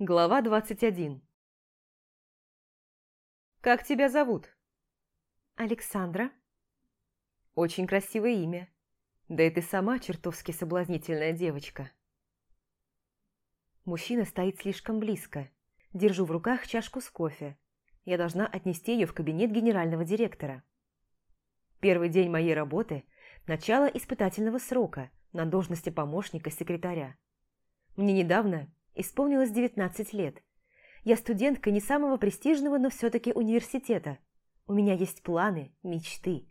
Глава 21 «Как тебя зовут?» «Александра». «Очень красивое имя. Да и ты сама чертовски соблазнительная девочка». Мужчина стоит слишком близко. Держу в руках чашку с кофе. Я должна отнести ее в кабинет генерального директора. Первый день моей работы – начало испытательного срока на должности помощника секретаря. Мне недавно Исполнилось 19 лет. Я студентка не самого престижного, но все-таки университета. У меня есть планы, мечты.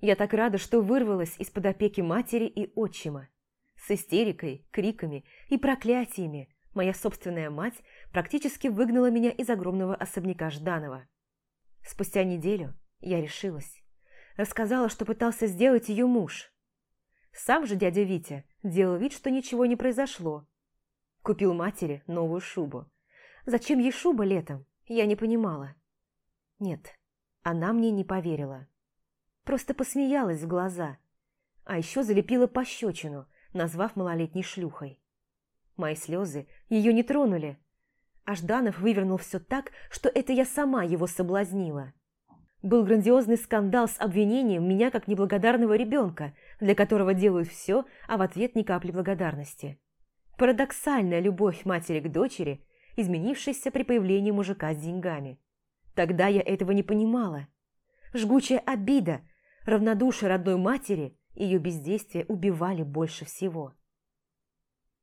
Я так рада, что вырвалась из-под опеки матери и отчима. С истерикой, криками и проклятиями моя собственная мать практически выгнала меня из огромного особняка Жданова. Спустя неделю я решилась. Рассказала, что пытался сделать ее муж. Сам же дядя Витя делал вид, что ничего не произошло, Купил матери новую шубу. Зачем ей шуба летом, я не понимала. Нет, она мне не поверила. Просто посмеялась в глаза. А еще залепила пощечину, назвав малолетней шлюхой. Мои слезы ее не тронули. А Жданов вывернул все так, что это я сама его соблазнила. Был грандиозный скандал с обвинением меня как неблагодарного ребенка, для которого делают все, а в ответ ни капли благодарности. Парадоксальная любовь матери к дочери, изменившаяся при появлении мужика с деньгами. Тогда я этого не понимала. Жгучая обида, равнодушие родной матери и ее бездействие убивали больше всего.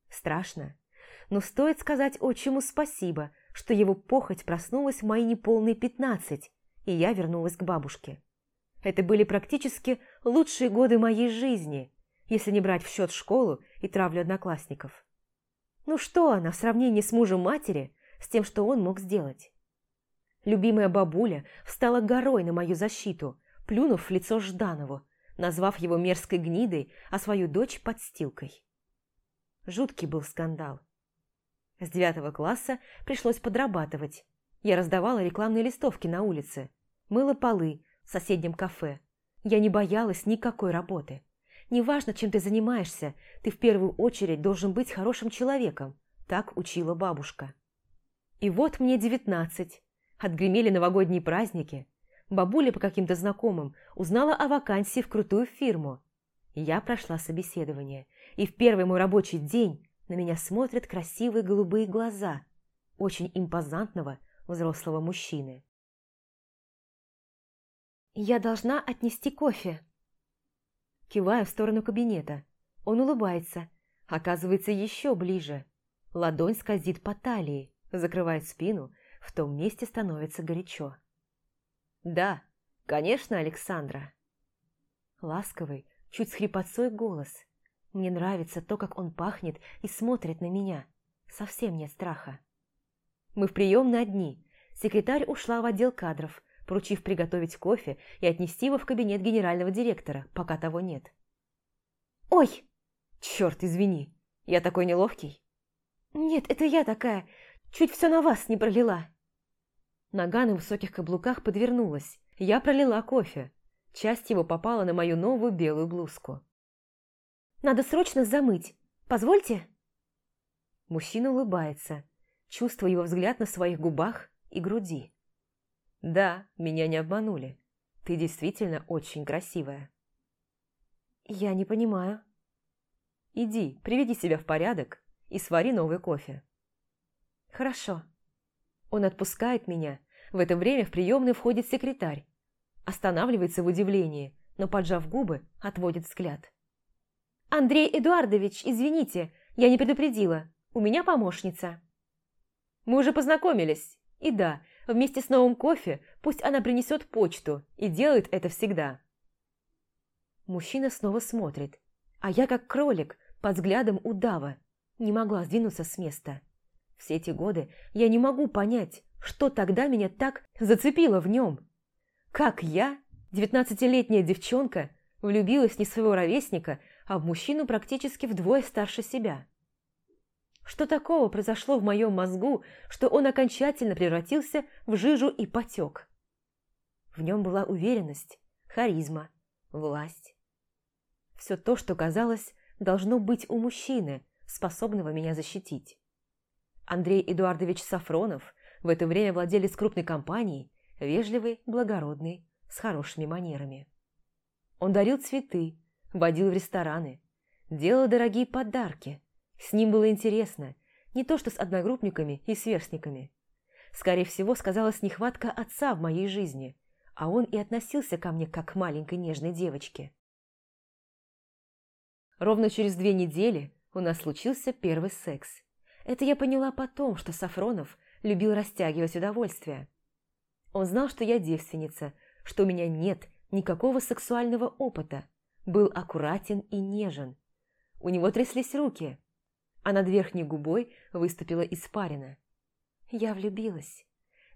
Страшно, но стоит сказать отчиму спасибо, что его похоть проснулась в мои неполные пятнадцать, и я вернулась к бабушке. Это были практически лучшие годы моей жизни, если не брать в счет школу и травлю одноклассников. Ну что она в сравнении с мужем матери, с тем, что он мог сделать? Любимая бабуля встала горой на мою защиту, плюнув в лицо Жданову, назвав его мерзкой гнидой, а свою дочь подстилкой. Жуткий был скандал. С девятого класса пришлось подрабатывать. Я раздавала рекламные листовки на улице, мыла полы в соседнем кафе. Я не боялась никакой работы. Неважно, чем ты занимаешься, ты в первую очередь должен быть хорошим человеком. Так учила бабушка. И вот мне девятнадцать. Отгремели новогодние праздники. Бабуля по каким-то знакомым узнала о вакансии в крутую фирму. Я прошла собеседование, и в первый мой рабочий день на меня смотрят красивые голубые глаза очень импозантного взрослого мужчины. «Я должна отнести кофе», Киваю в сторону кабинета. Он улыбается. Оказывается, еще ближе. Ладонь скользит по талии, закрывает спину. В том месте становится горячо. «Да, конечно, Александра». Ласковый, чуть с хрипотцой голос. Мне нравится то, как он пахнет и смотрит на меня. Совсем нет страха. Мы в приемной одни. Секретарь ушла в отдел кадров, поручив приготовить кофе и отнести его в кабинет генерального директора, пока того нет. «Ой!» «Черт, извини, я такой неловкий?» «Нет, это я такая, чуть все на вас не пролила». Нога на высоких каблуках подвернулась, я пролила кофе. Часть его попала на мою новую белую блузку. «Надо срочно замыть. Позвольте?» Мужчина улыбается, чувствуя его взгляд на своих губах и груди. Да, меня не обманули. Ты действительно очень красивая. Я не понимаю. Иди, приведи себя в порядок и свари новый кофе. Хорошо. Он отпускает меня. В это время в приемную входит секретарь. Останавливается в удивлении, но, поджав губы, отводит взгляд. «Андрей Эдуардович, извините, я не предупредила. У меня помощница». «Мы уже познакомились. И да, Вместе с новым кофе пусть она принесет почту и делает это всегда. Мужчина снова смотрит, а я как кролик под взглядом удава не могла сдвинуться с места. Все эти годы я не могу понять, что тогда меня так зацепило в нем. Как я, девятнадцатилетняя девчонка, влюбилась не в своего ровесника, а в мужчину практически вдвое старше себя. Что такого произошло в моем мозгу, что он окончательно превратился в жижу и потек? В нем была уверенность, харизма, власть. Все то, что казалось, должно быть у мужчины, способного меня защитить. Андрей Эдуардович Сафронов в это время владелец крупной компании, вежливый, благородный, с хорошими манерами. Он дарил цветы, водил в рестораны, делал дорогие подарки. С ним было интересно, не то что с одногруппниками и сверстниками. Скорее всего, сказалась нехватка отца в моей жизни, а он и относился ко мне как к маленькой нежной девочке. Ровно через две недели у нас случился первый секс. Это я поняла потом, что Сафронов любил растягивать удовольствие. Он знал, что я девственница, что у меня нет никакого сексуального опыта, был аккуратен и нежен. У него тряслись руки, а над верхней губой выступила испарина. Я влюбилась.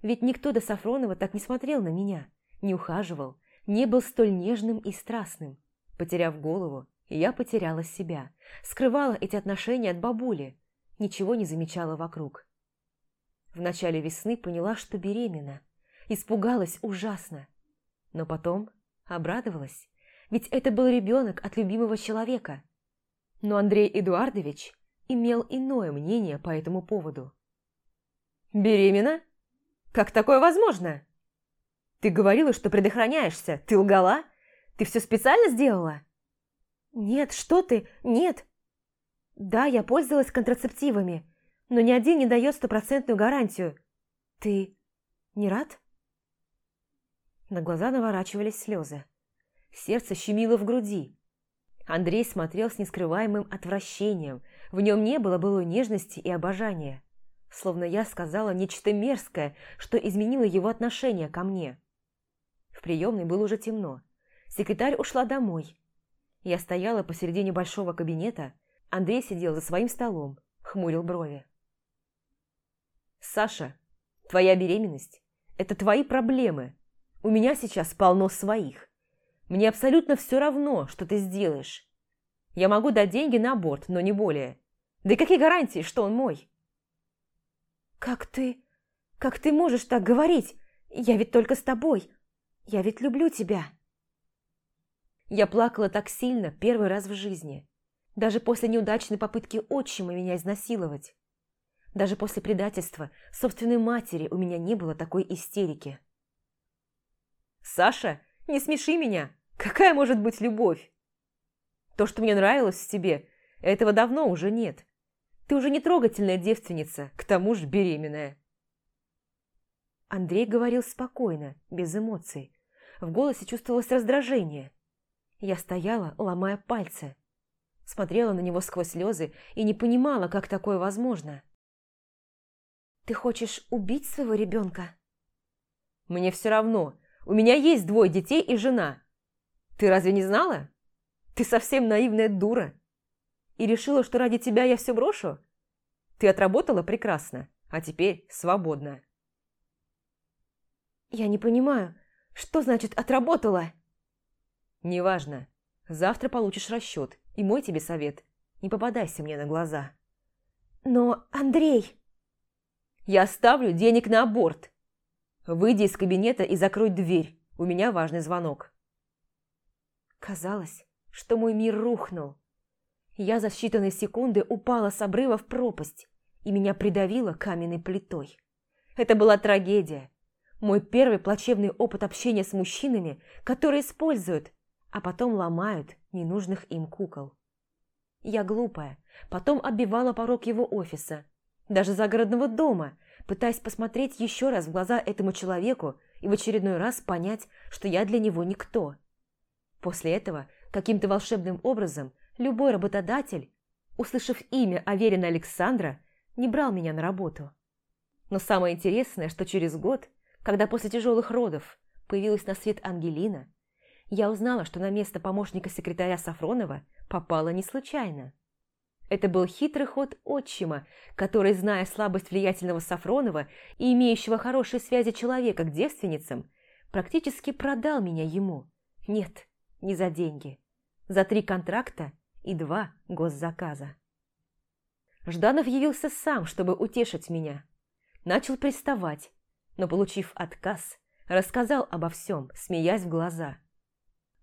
Ведь никто до Сафронова так не смотрел на меня, не ухаживал, не был столь нежным и страстным. Потеряв голову, я потеряла себя, скрывала эти отношения от бабули, ничего не замечала вокруг. В начале весны поняла, что беременна, испугалась ужасно, но потом обрадовалась, ведь это был ребенок от любимого человека. Но Андрей Эдуардович имел иное мнение по этому поводу. «Беременна? Как такое возможно? Ты говорила, что предохраняешься. Ты лгала? Ты все специально сделала?» «Нет, что ты? Нет!» «Да, я пользовалась контрацептивами, но ни один не дает стопроцентную гарантию. Ты не рад?» На глаза наворачивались слезы. Сердце щемило в груди. Андрей смотрел с нескрываемым отвращением. В нем не было былой нежности и обожания словно я сказала нечто мерзкое, что изменило его отношение ко мне. В приемной было уже темно. Секретарь ушла домой. Я стояла посередине большого кабинета, Андрей сидел за своим столом, хмурил брови. «Саша, твоя беременность – это твои проблемы. У меня сейчас полно своих. Мне абсолютно все равно, что ты сделаешь. Я могу дать деньги на аборт, но не более. Да и какие гарантии, что он мой?» «Как ты... как ты можешь так говорить? Я ведь только с тобой. Я ведь люблю тебя». Я плакала так сильно первый раз в жизни. Даже после неудачной попытки отчима меня изнасиловать. Даже после предательства собственной матери у меня не было такой истерики. «Саша, не смеши меня! Какая может быть любовь? То, что мне нравилось в тебе, этого давно уже нет. Ты уже не трогательная девственница, к тому же беременная. Андрей говорил спокойно, без эмоций. В голосе чувствовалось раздражение. Я стояла, ломая пальцы. Смотрела на него сквозь слезы и не понимала, как такое возможно. «Ты хочешь убить своего ребенка?» «Мне все равно. У меня есть двое детей и жена. Ты разве не знала? Ты совсем наивная дура и решила, что ради тебя я все брошу? Ты отработала прекрасно, а теперь свободна. Я не понимаю, что значит «отработала»? Неважно. Завтра получишь расчет, и мой тебе совет – не попадайся мне на глаза. Но, Андрей... Я оставлю денег на аборт. Выйди из кабинета и закрой дверь, у меня важный звонок. Казалось, что мой мир рухнул. Я за считанные секунды упала с обрыва в пропасть, и меня придавило каменной плитой. Это была трагедия. Мой первый плачевный опыт общения с мужчинами, которые используют, а потом ломают ненужных им кукол. Я глупая, потом оббивала порог его офиса, даже загородного дома, пытаясь посмотреть еще раз в глаза этому человеку и в очередной раз понять, что я для него никто. После этого каким-то волшебным образом – любой работодатель, услышав имя Аверина Александра, не брал меня на работу. Но самое интересное, что через год, когда после тяжелых родов появилась на свет Ангелина, я узнала, что на место помощника секретаря Сафронова попала не случайно. Это был хитрый ход отчима, который, зная слабость влиятельного Сафронова и имеющего хорошие связи человека к девственницам, практически продал меня ему. Нет, не за деньги. За три контракта и два госзаказа. Жданов явился сам, чтобы утешить меня. Начал приставать, но, получив отказ, рассказал обо всем, смеясь в глаза.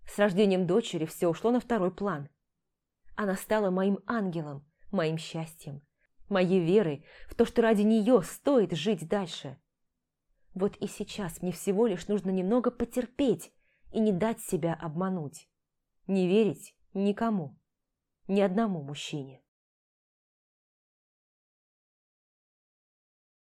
С рождением дочери все ушло на второй план. Она стала моим ангелом, моим счастьем, моей веры в то, что ради нее стоит жить дальше. Вот и сейчас мне всего лишь нужно немного потерпеть и не дать себя обмануть. Не верить никому, ни одному мужчине.